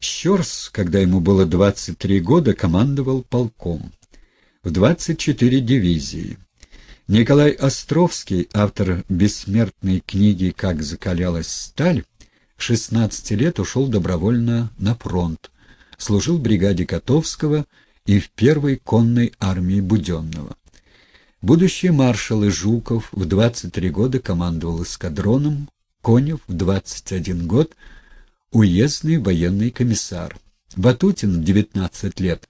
Щерс, когда ему было 23 года, командовал полком. В 24 дивизии. Николай Островский, автор бессмертной книги «Как закалялась сталь», 16 лет ушел добровольно на фронт, служил в бригаде Котовского и в первой конной армии Буденного. Будущий маршал Жуков в 23 года командовал эскадроном, Конев в 21 год – уездный военный комиссар. Батутин в 19 лет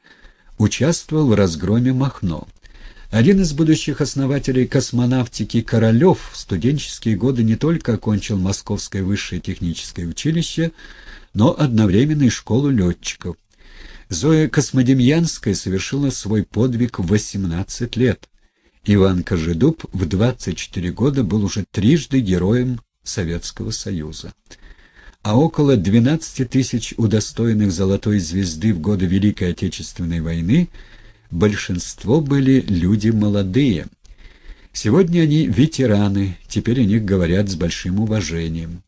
участвовал в разгроме Махно. Один из будущих основателей космонавтики Королев в студенческие годы не только окончил Московское высшее техническое училище, но одновременно и школу летчиков. Зоя Космодемьянская совершила свой подвиг в 18 лет. Иван Кожедуб в 24 года был уже трижды героем Советского Союза. А около 12 тысяч удостоенных Золотой Звезды в годы Великой Отечественной войны – большинство были люди молодые. Сегодня они ветераны, теперь о них говорят с большим уважением.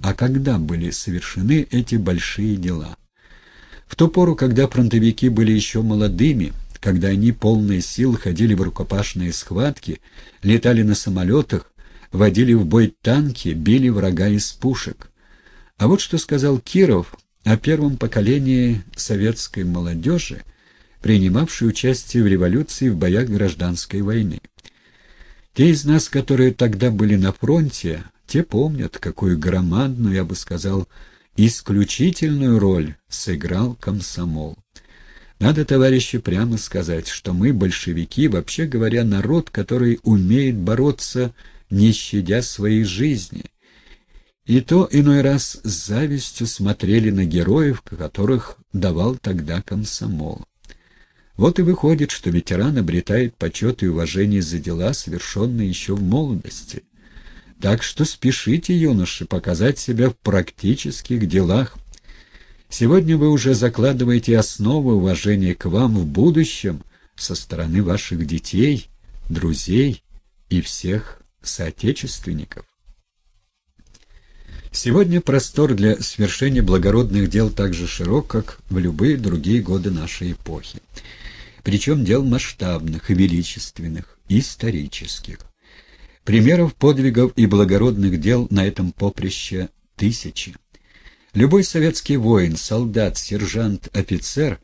А когда были совершены эти большие дела? В ту пору, когда фронтовики были еще молодыми, когда они, полные сил, ходили в рукопашные схватки, летали на самолетах, водили в бой танки, били врага из пушек. А вот что сказал Киров о первом поколении советской молодежи — принимавшие участие в революции в боях гражданской войны. Те из нас, которые тогда были на фронте, те помнят, какую громадную, я бы сказал, исключительную роль сыграл комсомол. Надо, товарищи, прямо сказать, что мы, большевики, вообще говоря, народ, который умеет бороться, не щадя своей жизни. И то иной раз с завистью смотрели на героев, которых давал тогда комсомол. Вот и выходит, что ветеран обретает почет и уважение за дела, совершенные еще в молодости. Так что спешите, юноши, показать себя в практических делах. Сегодня вы уже закладываете основы уважения к вам в будущем со стороны ваших детей, друзей и всех соотечественников. Сегодня простор для свершения благородных дел так же широк, как в любые другие годы нашей эпохи причем дел масштабных и величественных, исторических. Примеров подвигов и благородных дел на этом поприще тысячи. Любой советский воин, солдат, сержант, офицер,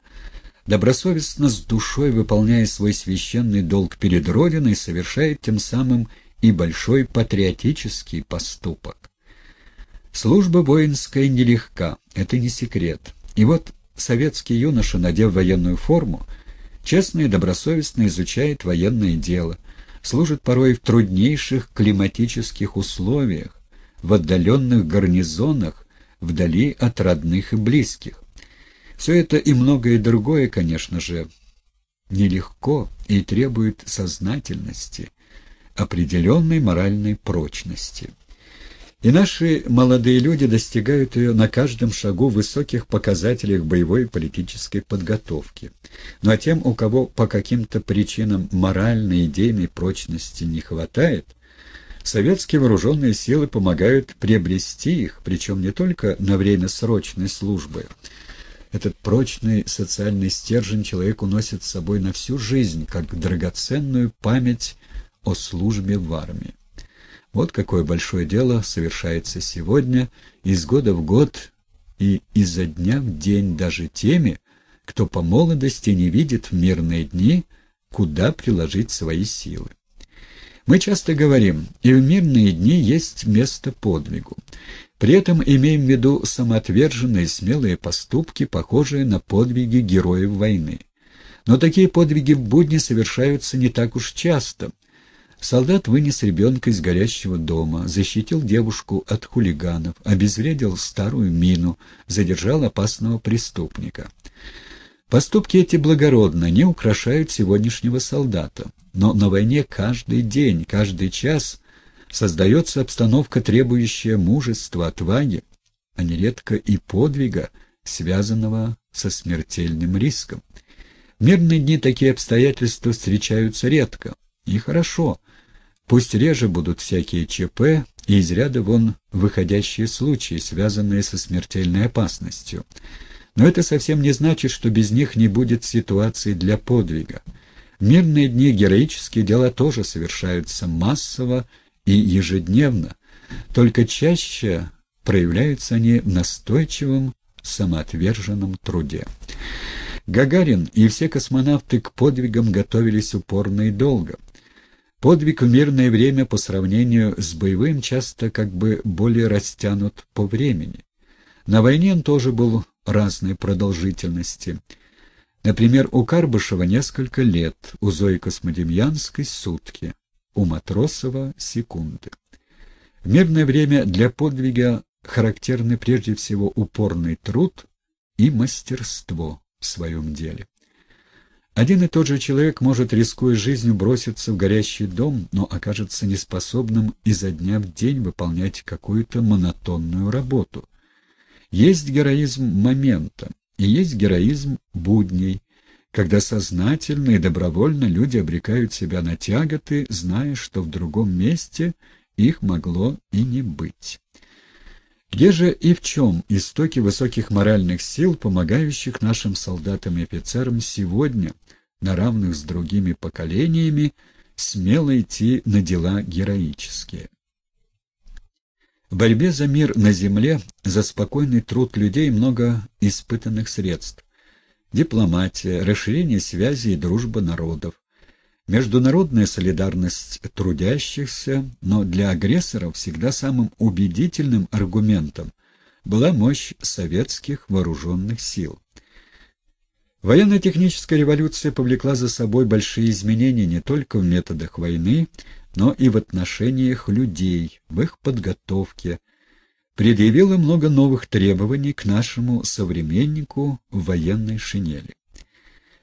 добросовестно с душой выполняя свой священный долг перед Родиной, совершает тем самым и большой патриотический поступок. Служба воинская нелегка, это не секрет. И вот советский юноша, надев военную форму, Честно и добросовестно изучает военное дело, служит порой в труднейших климатических условиях, в отдаленных гарнизонах, вдали от родных и близких. Все это и многое другое, конечно же, нелегко и требует сознательности, определенной моральной прочности. И наши молодые люди достигают ее на каждом шагу в высоких показателях боевой и политической подготовки. Ну, а тем, у кого по каким-то причинам моральной идейной прочности не хватает, советские вооруженные силы помогают приобрести их, причем не только на время срочной службы. Этот прочный социальный стержень человек уносит с собой на всю жизнь, как драгоценную память о службе в армии. Вот какое большое дело совершается сегодня, из года в год и изо дня в день даже теми, кто по молодости не видит в мирные дни, куда приложить свои силы. Мы часто говорим, и в мирные дни есть место подвигу. При этом имеем в виду самоотверженные смелые поступки, похожие на подвиги героев войны. Но такие подвиги в будни совершаются не так уж часто, Солдат вынес ребенка из горящего дома, защитил девушку от хулиганов, обезвредил старую мину, задержал опасного преступника. Поступки эти благородно не украшают сегодняшнего солдата, но на войне каждый день, каждый час создается обстановка, требующая мужества, отваги, а нередко и подвига, связанного со смертельным риском. В мирные дни такие обстоятельства встречаются редко, и хорошо — Пусть реже будут всякие ЧП и из ряда вон выходящие случаи, связанные со смертельной опасностью. Но это совсем не значит, что без них не будет ситуации для подвига. В мирные дни героические дела тоже совершаются массово и ежедневно, только чаще проявляются они в настойчивом самоотверженном труде. Гагарин и все космонавты к подвигам готовились упорно и долго. Подвиг в мирное время по сравнению с боевым часто как бы более растянут по времени. На войне он тоже был разной продолжительности. Например, у Карбышева несколько лет, у Зои Космодемьянской — сутки, у Матросова — секунды. В мирное время для подвига характерны прежде всего упорный труд и мастерство в своем деле. Один и тот же человек может, рискуя жизнью, броситься в горящий дом, но окажется неспособным изо дня в день выполнять какую-то монотонную работу. Есть героизм момента, и есть героизм будней, когда сознательно и добровольно люди обрекают себя на тяготы, зная, что в другом месте их могло и не быть. Где же и в чем истоки высоких моральных сил, помогающих нашим солдатам и офицерам сегодня, на равных с другими поколениями, смело идти на дела героические? В борьбе за мир на земле, за спокойный труд людей много испытанных средств. Дипломатия, расширение связей и дружба народов, Международная солидарность трудящихся, но для агрессоров всегда самым убедительным аргументом была мощь советских вооруженных сил. Военно-техническая революция повлекла за собой большие изменения не только в методах войны, но и в отношениях людей, в их подготовке, предъявила много новых требований к нашему современнику в военной шинели.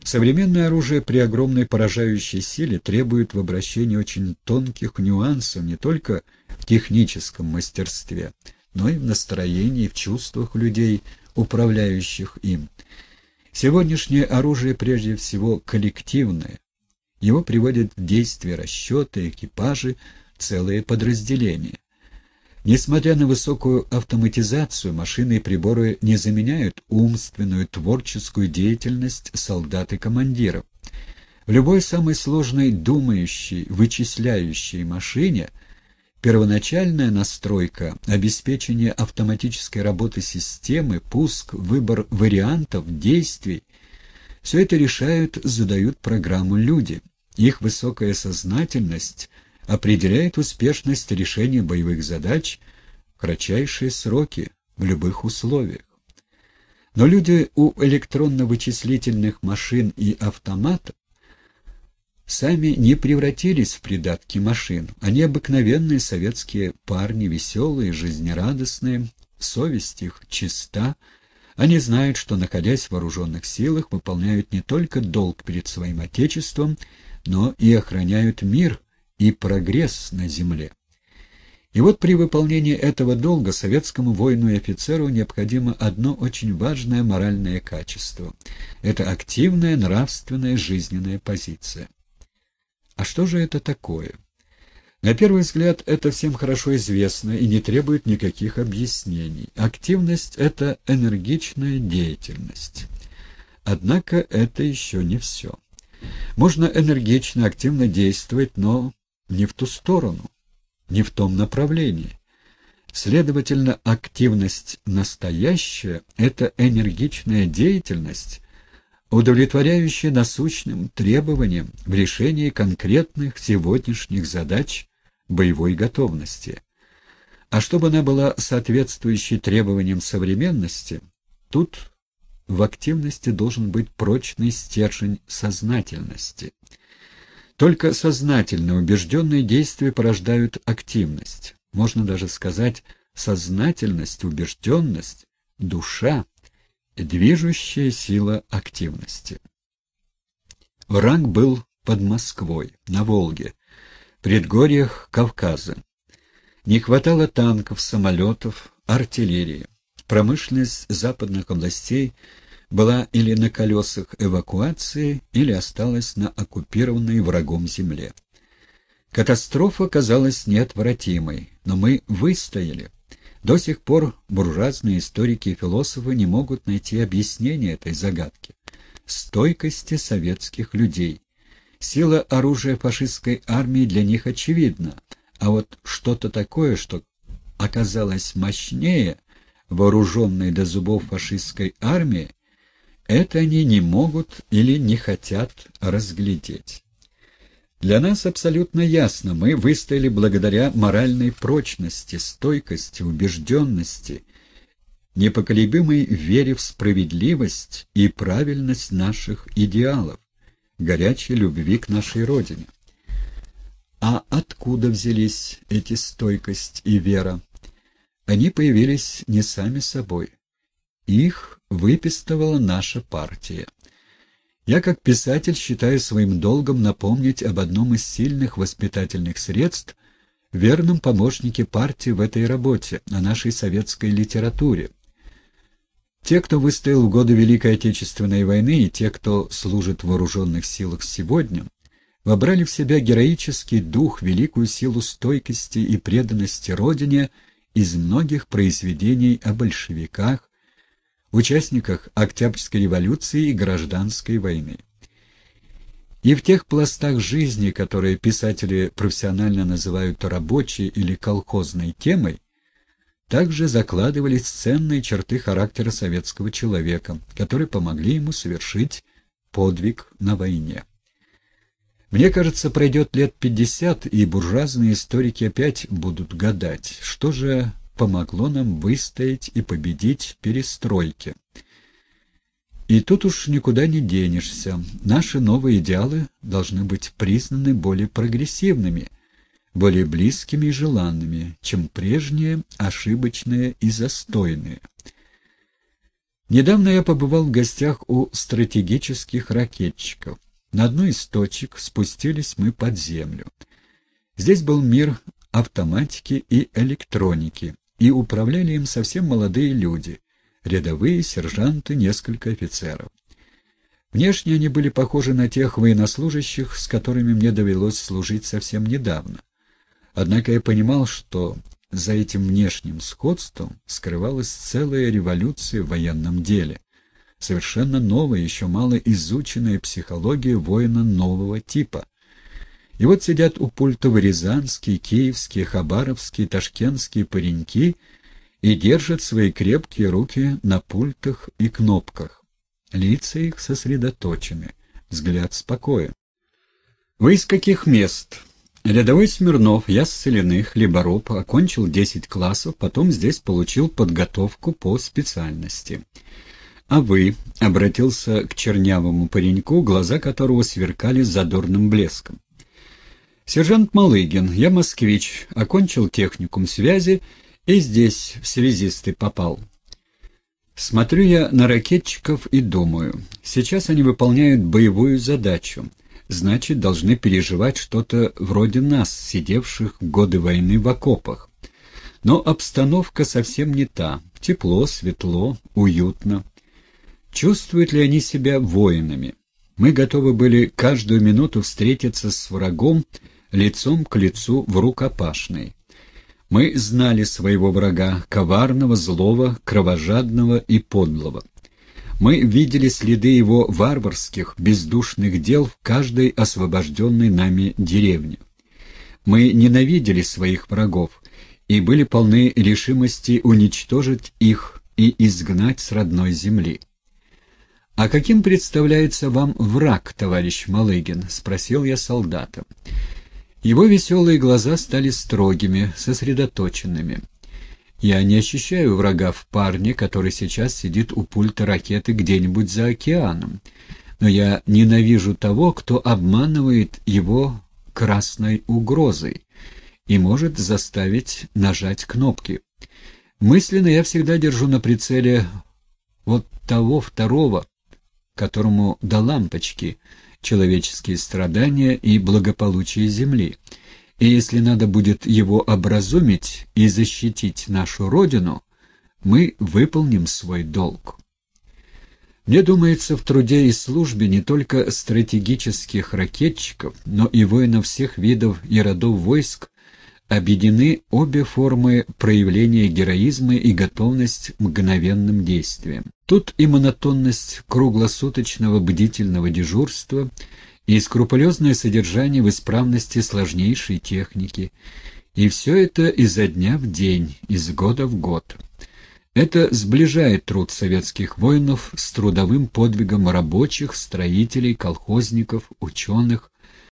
Современное оружие при огромной поражающей силе требует в обращении очень тонких нюансов не только в техническом мастерстве, но и в настроении, в чувствах людей, управляющих им. Сегодняшнее оружие прежде всего коллективное. Его приводят в действие расчеты, экипажи, целые подразделения. Несмотря на высокую автоматизацию, машины и приборы не заменяют умственную, творческую деятельность солдат и командиров. В любой самой сложной думающей, вычисляющей машине первоначальная настройка, обеспечение автоматической работы системы, пуск, выбор вариантов, действий – все это решают, задают программу люди. Их высокая сознательность – определяет успешность решения боевых задач в кратчайшие сроки в любых условиях. Но люди у электронно-вычислительных машин и автоматов сами не превратились в придатки машин. Они обыкновенные советские парни, веселые, жизнерадостные, совесть их чиста. Они знают, что, находясь в вооруженных силах, выполняют не только долг перед своим Отечеством, но и охраняют мир и прогресс на земле. И вот при выполнении этого долга советскому воину и офицеру необходимо одно очень важное моральное качество. Это активная нравственная жизненная позиция. А что же это такое? На первый взгляд, это всем хорошо известно и не требует никаких объяснений. Активность — это энергичная деятельность. Однако это еще не все. Можно энергично, активно действовать, но не в ту сторону, не в том направлении. Следовательно, активность настоящая — это энергичная деятельность, удовлетворяющая насущным требованиям в решении конкретных сегодняшних задач боевой готовности. А чтобы она была соответствующей требованиям современности, тут в активности должен быть прочный стержень сознательности — только сознательно убежденные действия порождают активность. Можно даже сказать, сознательность, убежденность, душа — движущая сила активности. Враг был под Москвой, на Волге, в предгорьях Кавказа. Не хватало танков, самолетов, артиллерии. Промышленность западных областей — была или на колесах эвакуации, или осталась на оккупированной врагом земле. Катастрофа казалась неотвратимой, но мы выстояли. До сих пор буржуазные историки и философы не могут найти объяснение этой загадки. Стойкости советских людей. Сила оружия фашистской армии для них очевидна, а вот что-то такое, что оказалось мощнее вооруженной до зубов фашистской армии, это они не могут или не хотят разглядеть. Для нас абсолютно ясно, мы выстояли благодаря моральной прочности, стойкости, убежденности, непоколебимой вере в справедливость и правильность наших идеалов, горячей любви к нашей Родине. А откуда взялись эти стойкость и вера? Они появились не сами собой. Их выпистывала наша партия. Я, как писатель, считаю своим долгом напомнить об одном из сильных воспитательных средств, верном помощнике партии в этой работе, о нашей советской литературе. Те, кто выстоял в годы Великой Отечественной войны, и те, кто служит в вооруженных силах сегодня, вобрали в себя героический дух, великую силу стойкости и преданности Родине из многих произведений о большевиках, участниках Октябрьской революции и Гражданской войны. И в тех пластах жизни, которые писатели профессионально называют рабочей или колхозной темой, также закладывались ценные черты характера советского человека, которые помогли ему совершить подвиг на войне. Мне кажется, пройдет лет пятьдесят, и буржуазные историки опять будут гадать, что же помогло нам выстоять и победить в перестройке. И тут уж никуда не денешься. Наши новые идеалы должны быть признаны более прогрессивными, более близкими и желанными, чем прежние, ошибочные и застойные. Недавно я побывал в гостях у стратегических ракетчиков. На одну из точек спустились мы под землю. Здесь был мир автоматики и электроники, и управляли им совсем молодые люди, рядовые, сержанты, несколько офицеров. Внешне они были похожи на тех военнослужащих, с которыми мне довелось служить совсем недавно. Однако я понимал, что за этим внешним сходством скрывалась целая революция в военном деле, совершенно новая, еще мало изученная психология воина нового типа — и вот сидят у пультов рязанские, киевские, хабаровские, ташкентские пареньки и держат свои крепкие руки на пультах и кнопках. Лица их сосредоточены, взгляд спокоен. «Вы из каких мест?» Рядовой Смирнов, я с Соляных, хлебороб, окончил 10 классов, потом здесь получил подготовку по специальности. «А вы?» — обратился к чернявому пареньку, глаза которого сверкали задорным блеском. Сержант Малыгин, я москвич, окончил техникум связи и здесь в связисты попал. Смотрю я на ракетчиков и думаю, сейчас они выполняют боевую задачу, значит, должны переживать что-то вроде нас, сидевших в годы войны в окопах. Но обстановка совсем не та. Тепло, светло, уютно. Чувствуют ли они себя воинами? Мы готовы были каждую минуту встретиться с врагом, лицом к лицу в рукопашной. Мы знали своего врага, коварного, злого, кровожадного и подлого. Мы видели следы его варварских, бездушных дел в каждой освобожденной нами деревне. Мы ненавидели своих врагов и были полны решимости уничтожить их и изгнать с родной земли. «А каким представляется вам враг, товарищ Малыгин?» — спросил я солдата. Его веселые глаза стали строгими, сосредоточенными. Я не ощущаю врага в парне, который сейчас сидит у пульта ракеты где-нибудь за океаном, но я ненавижу того, кто обманывает его красной угрозой и может заставить нажать кнопки. Мысленно я всегда держу на прицеле вот того второго, которому до лампочки — человеческие страдания и благополучие Земли. И если надо будет его образумить и защитить нашу Родину, мы выполним свой долг. Мне думается, в труде и службе не только стратегических ракетчиков, но и воинов всех видов и родов войск объединены обе формы проявления героизма и готовность к мгновенным действиям. Тут и монотонность круглосуточного бдительного дежурства, и скрупулезное содержание в исправности сложнейшей техники, и все это изо дня в день, из года в год. Это сближает труд советских воинов с трудовым подвигом рабочих, строителей, колхозников, ученых,